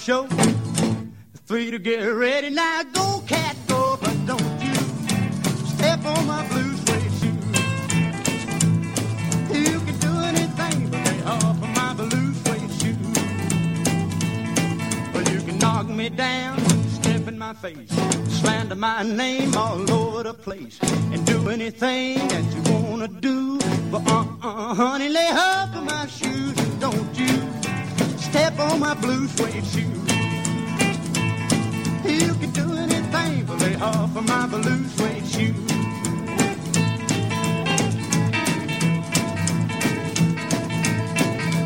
show, three to get ready. Now go, cat, go, but don't you step on my blue suede shoe. You can do anything but lay off of my blue suede shoe. Well, you can knock me down, step in my face, slander my name all over the place, and do anything that you wanna do. But uh-uh, honey, lay off of my shoes, don't you step on my blue suede shoe. You can do anything but lay off of my blue suede shoe.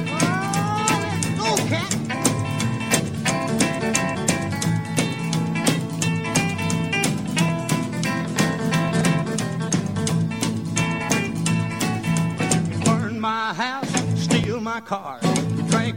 Oh, let's go, cat. burn my house, steal my car,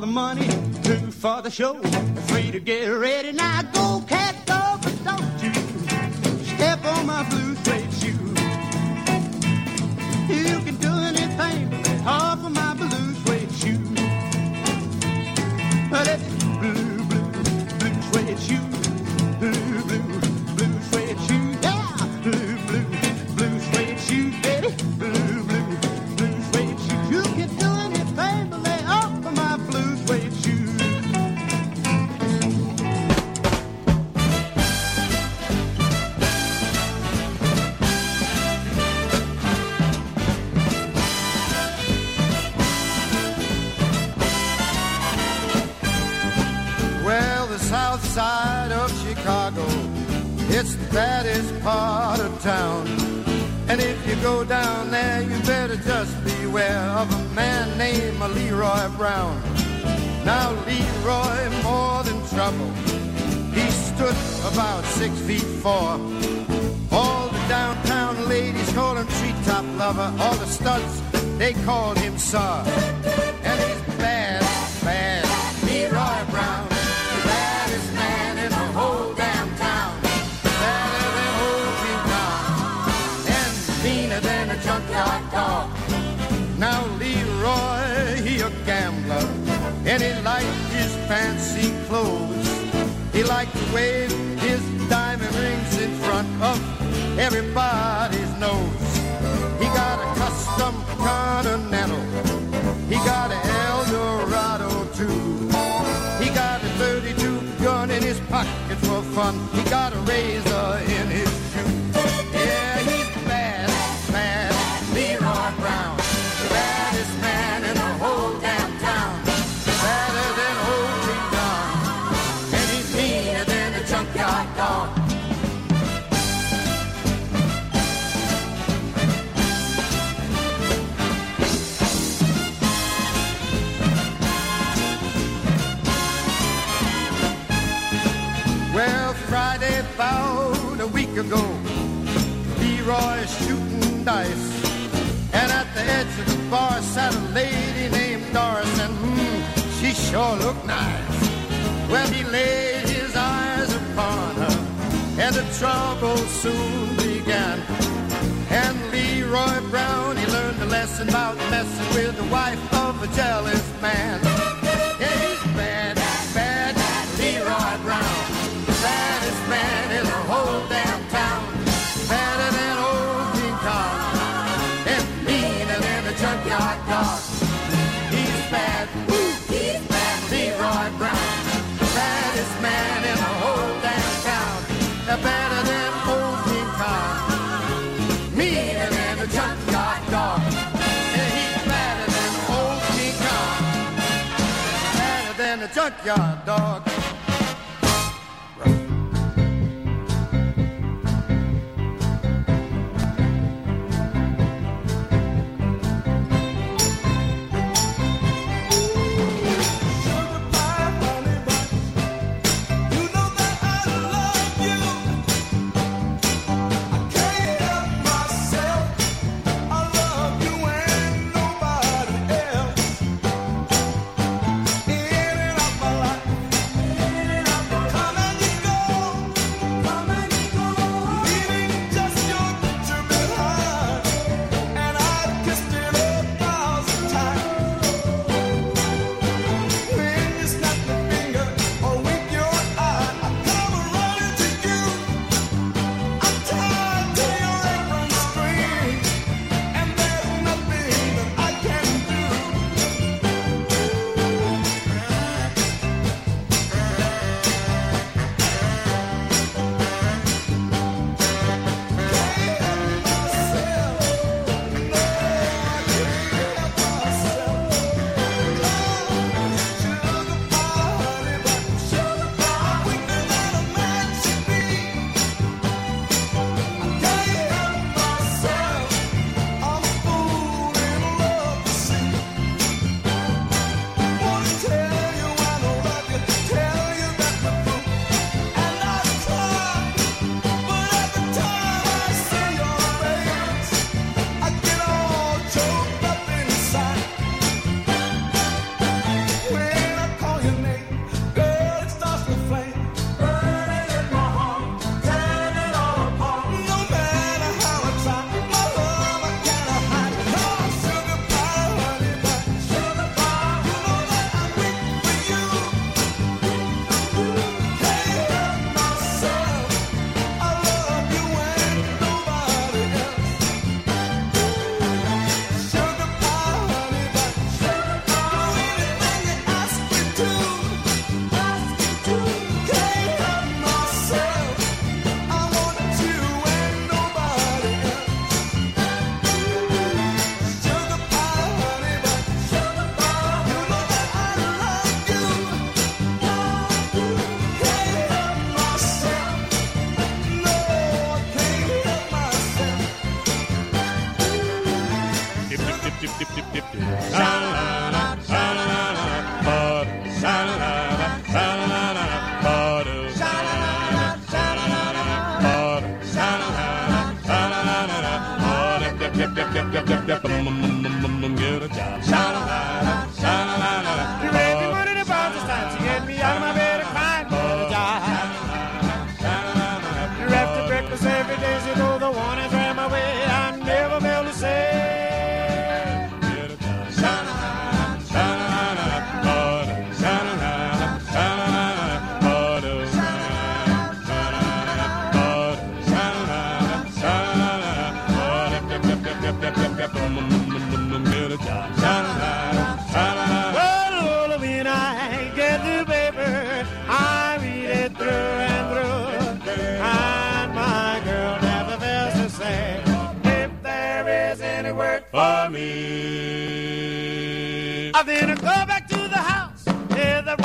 The money, two for the show, three to get ready. Now go, cat, go, but don't you step on my blue suede shoe. You can do anything but off of my blue suede shoe. Well, it's shooting dice. And at the edge of the bar sat a lady named Doris, and hmm, she sure looked nice. Well, he laid his eyes upon her, and the trouble soon began. And Leroy Brown, he learned a lesson about messing with the wife of a jealous man. backyard dog.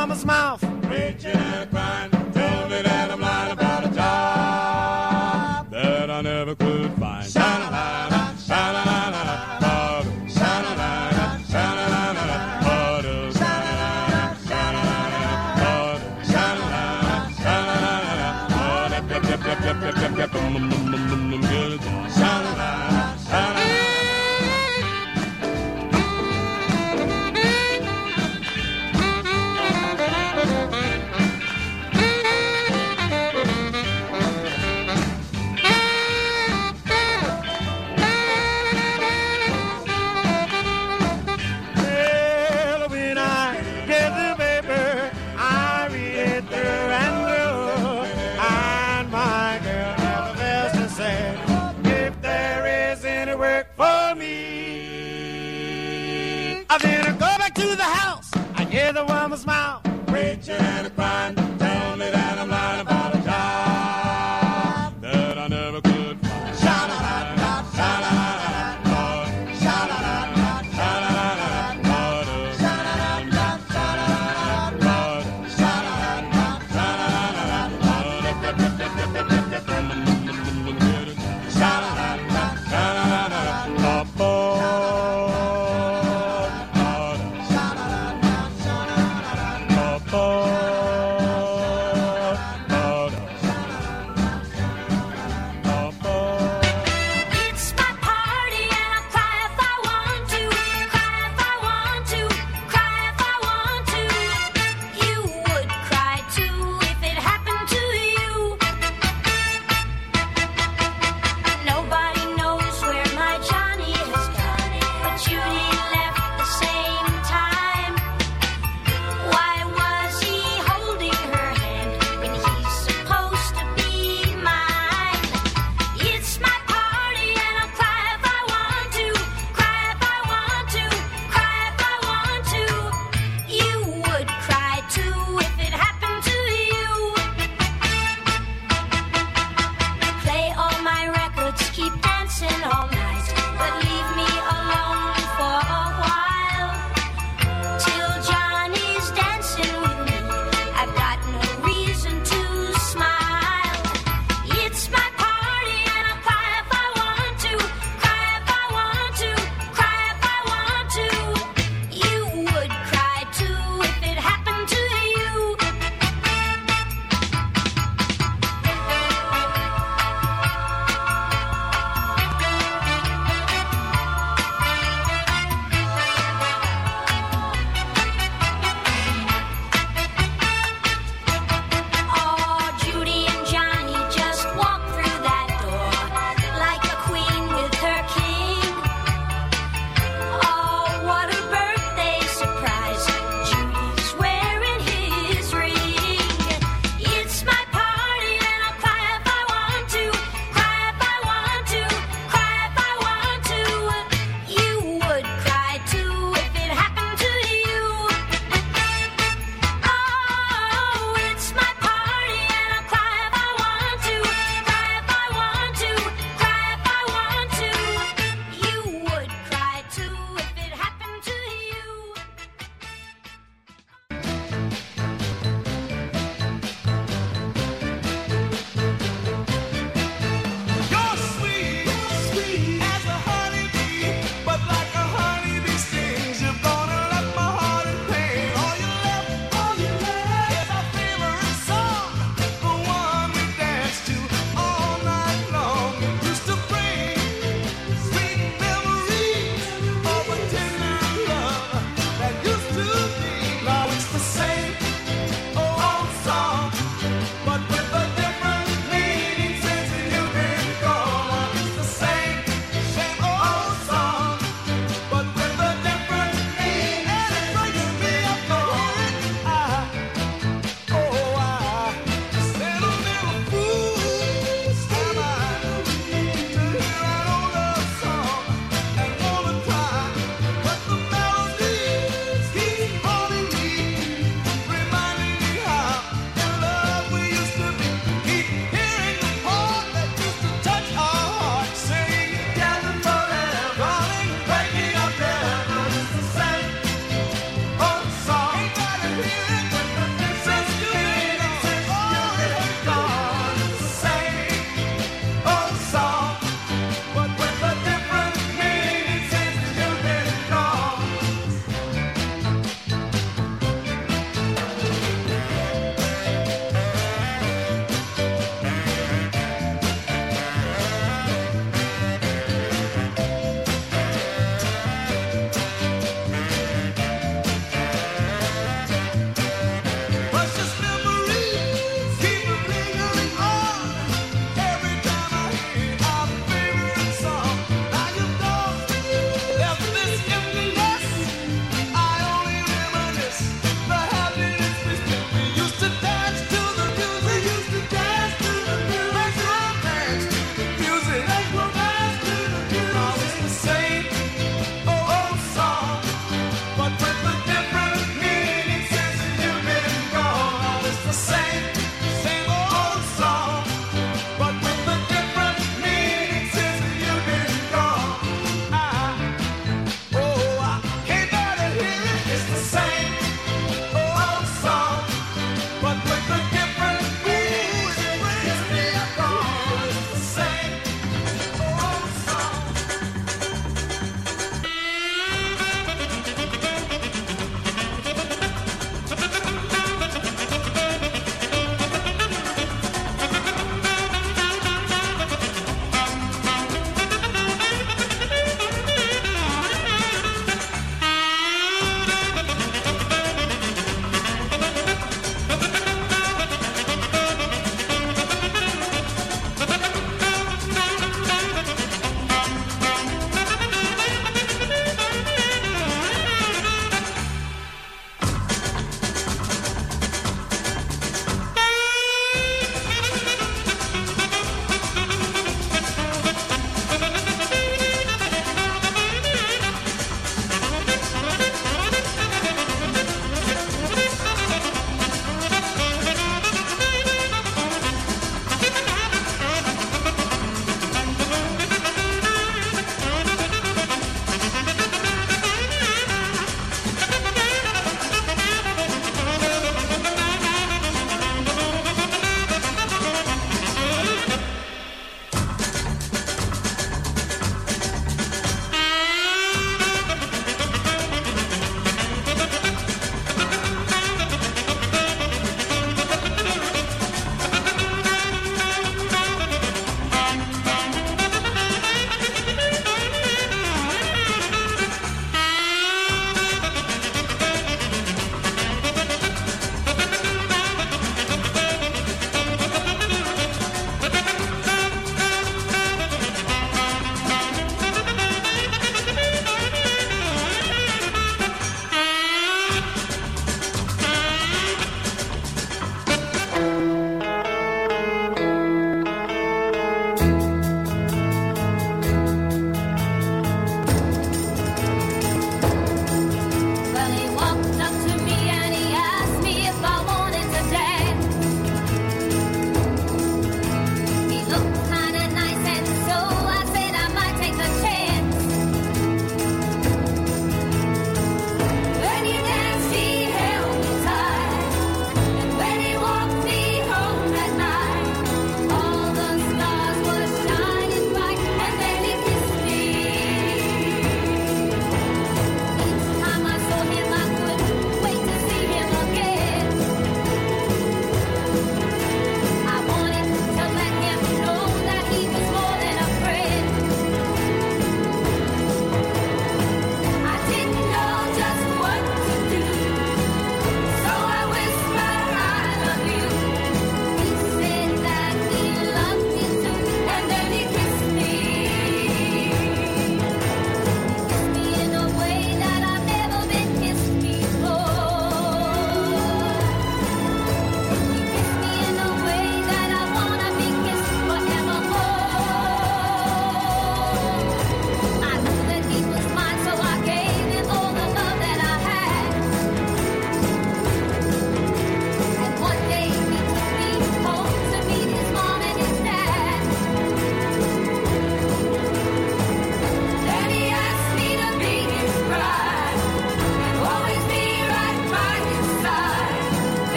Woman's mouth. and crying,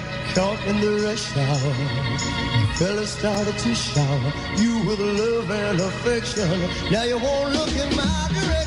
that talk in the rush hour. Fellas started to shower you with love and affection. Now you won't look in my direction.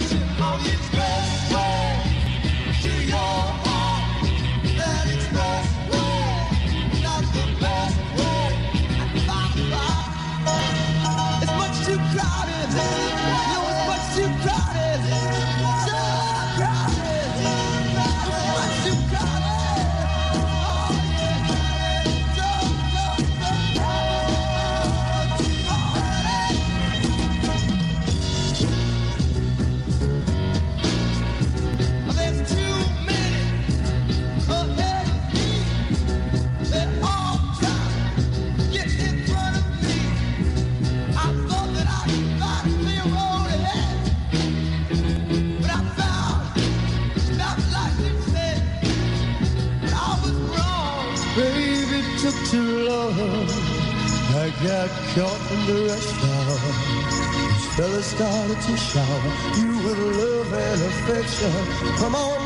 To love. I got caught in the rush hour. This fella started to shower you with love and affection. Come on,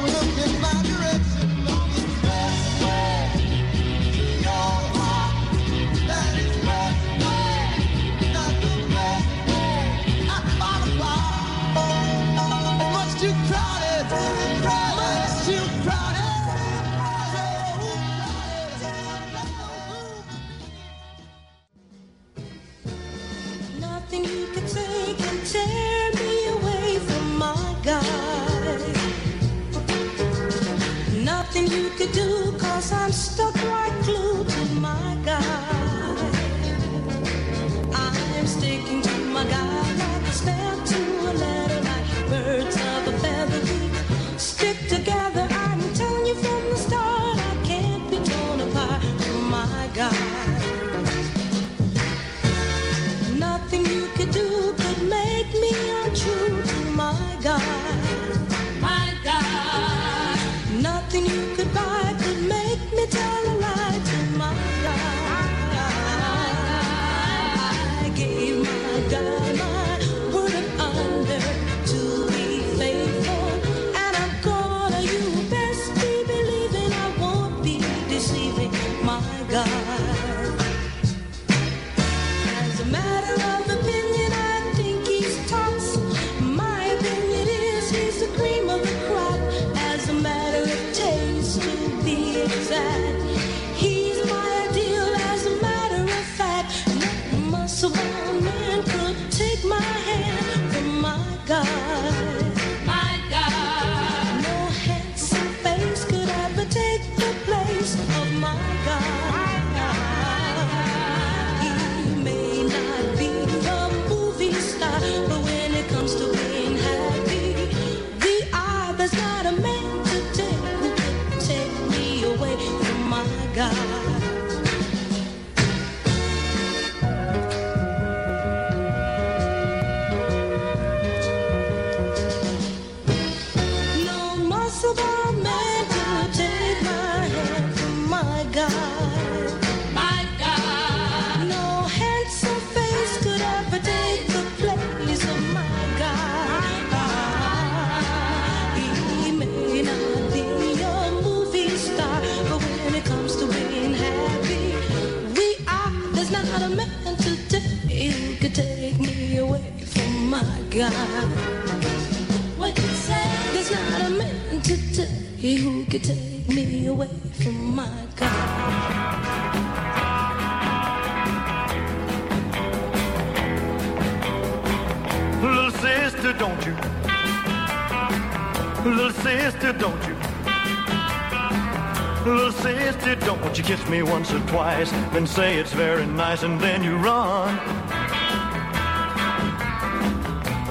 say it's very nice, and then you run.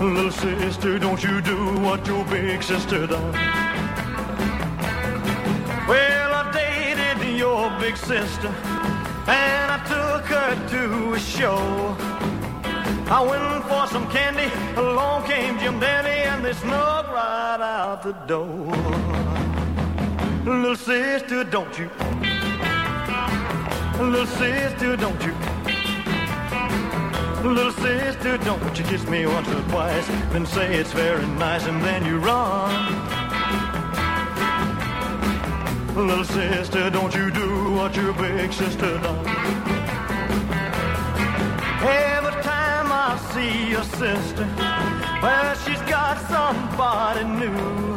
Little sister, don't you do what your big sister done. Well, I dated your big sister, and I took her to a show. I went for some candy, along came Jim Dandy, and they snuck right out the door. Little sister, don't you? Little sister, don't you? Little sister, don't you kiss me once or twice, then say it's very nice, and then you run. Little sister, don't you do what your big sister done. Every time I see your sister, well, she's got somebody new.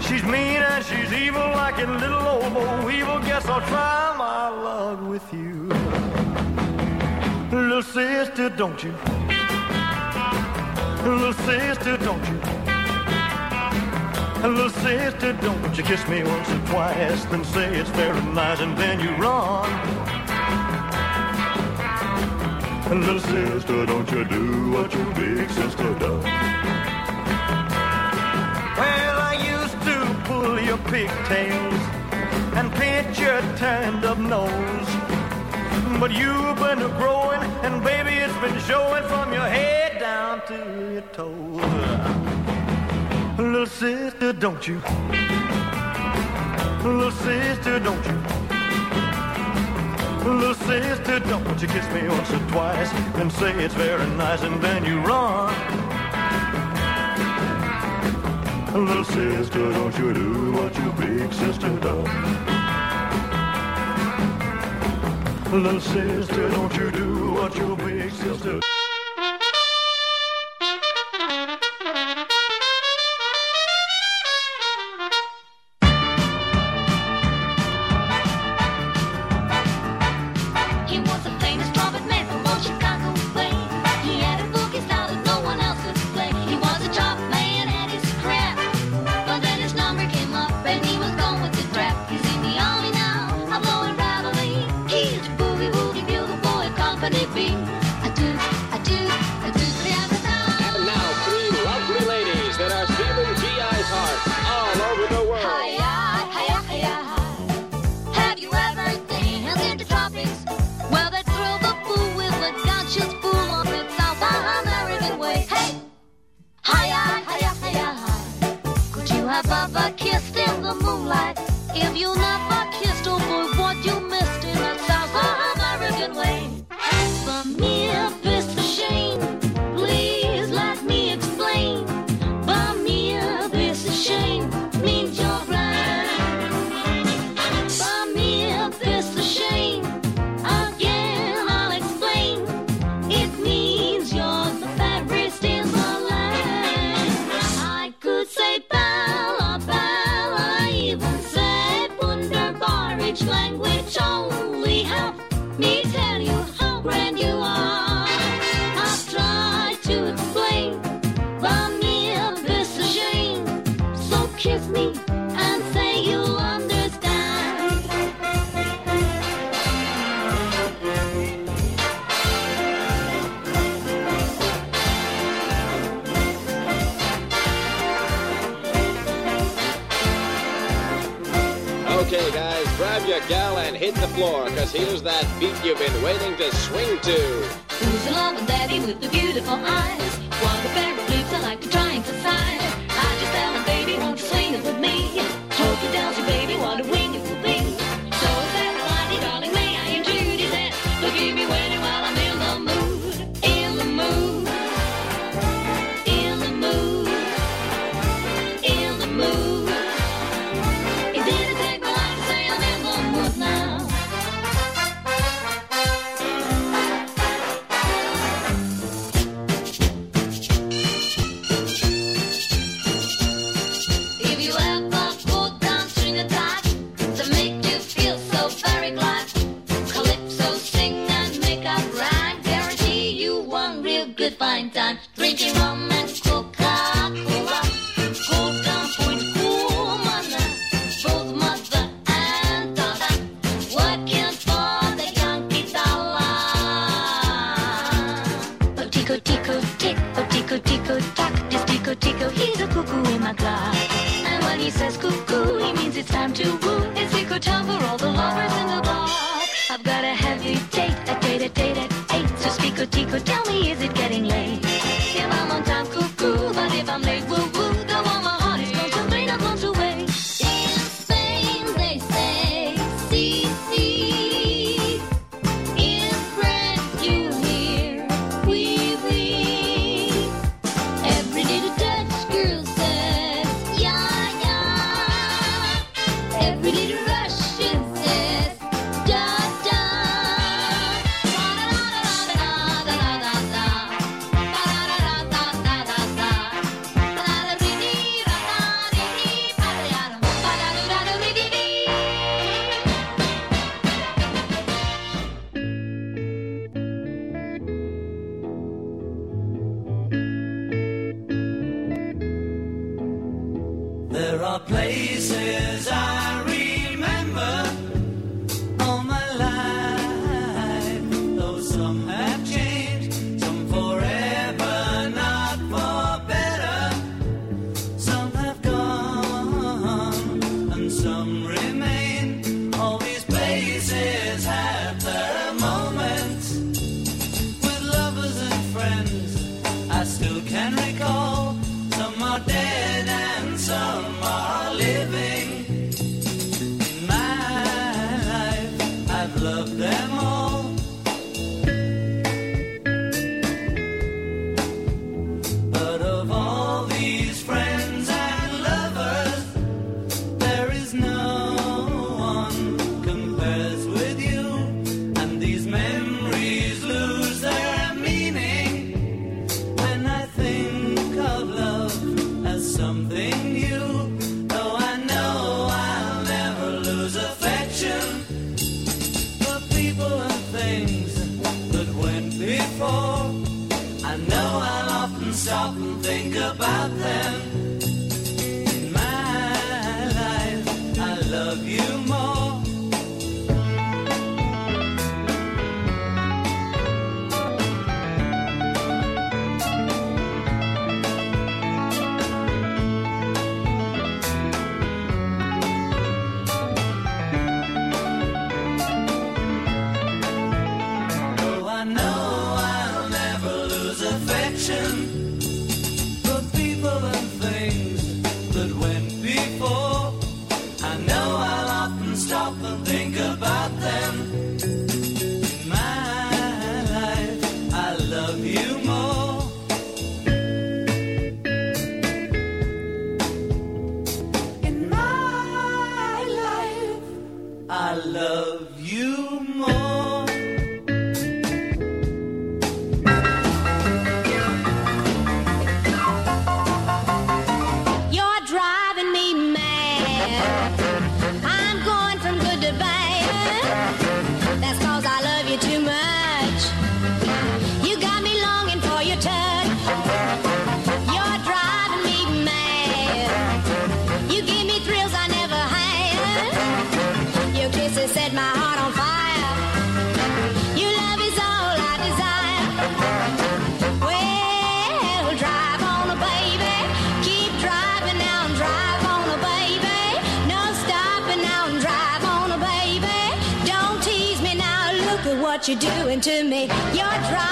She's mean and she's evil like a little old Evil. Guess I'll try luck with you. Little sister, don't you? Little sister, don't you? Little sister, don't you kiss me once or twice, then say it's very nice, and then you run. Little sister, don't you do what your big sister does. Well, I used to pull your pigtails and paint your turned up nose. But you've been growing, and baby, it's been showing from your head down to your toes. Little sister, don't you? Little sister, don't you? Little sister, don't you kiss me once or twice and say it's very nice, and then you run. Little sister, don't you do what you be Little sister, don't you do what you big sister. that gal and hit the floor, cause here's that beat you've been waiting to swing to. Who's the loving daddy with the beautiful eyes? What a pair of lips I like to try and concise. I just tell him, baby, won't you swing it with me? Hope he tells you, baby, what a wing. To me. You're driving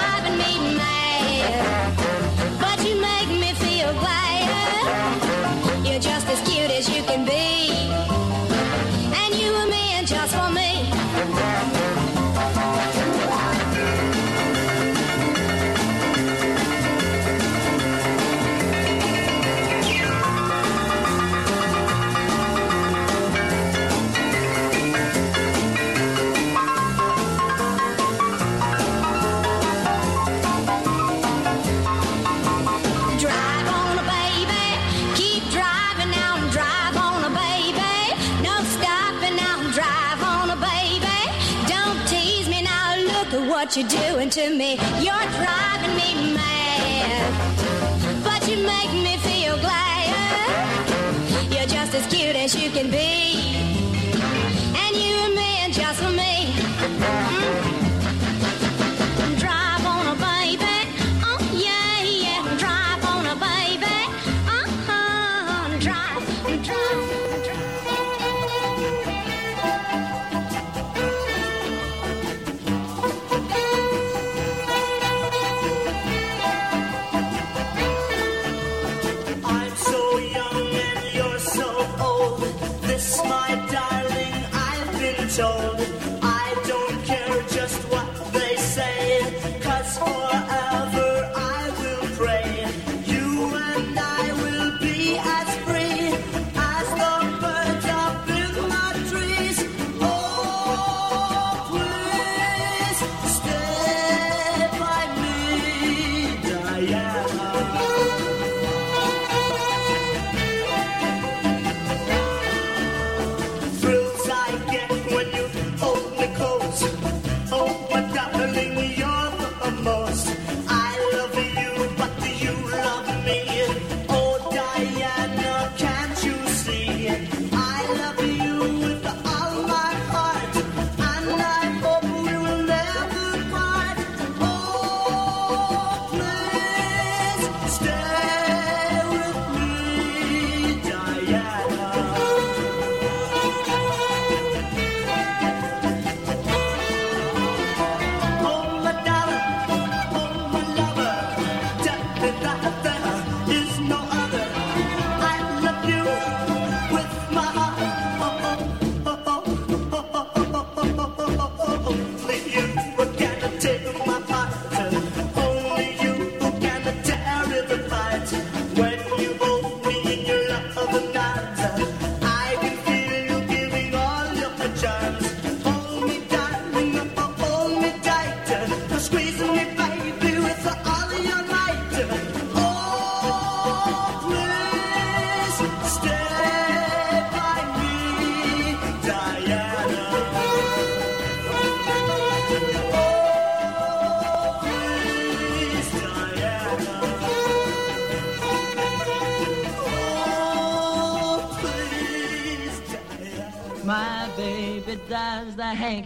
to me. You're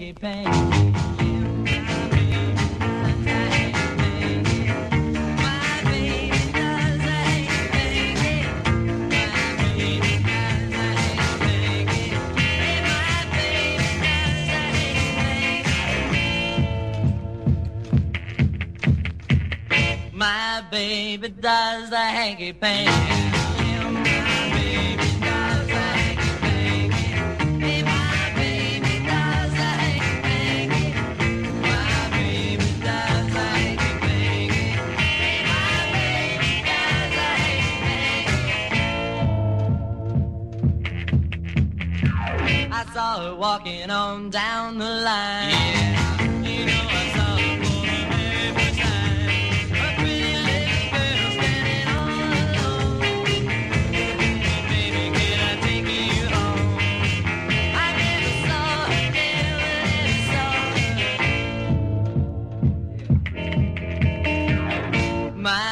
Jackie Payne. My baby does the hanky panky.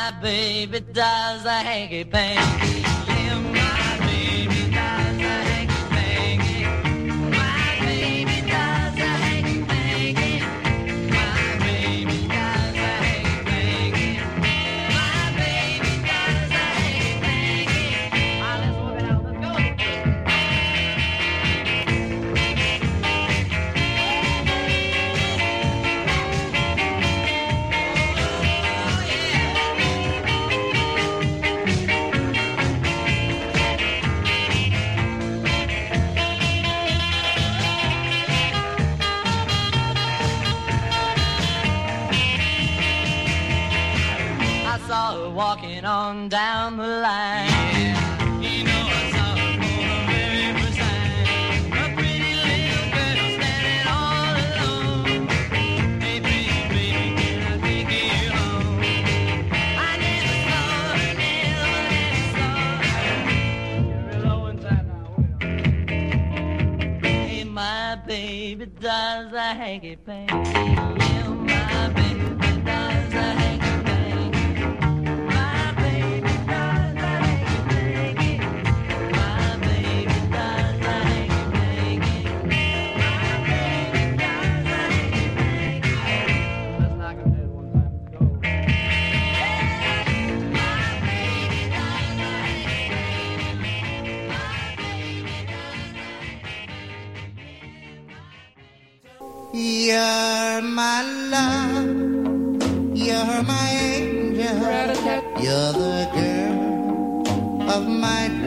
my baby does a hanky panky. walking on down the line. Yeah, you know I saw her for the very first time. A pretty little girl standing all alone. Hey, baby, baby, can I take you home? I never saw her, never, never saw her. You're low inside now. Hey, my baby, does a hanky panky. You're my love, you're my angel, you're the girl of my dreams.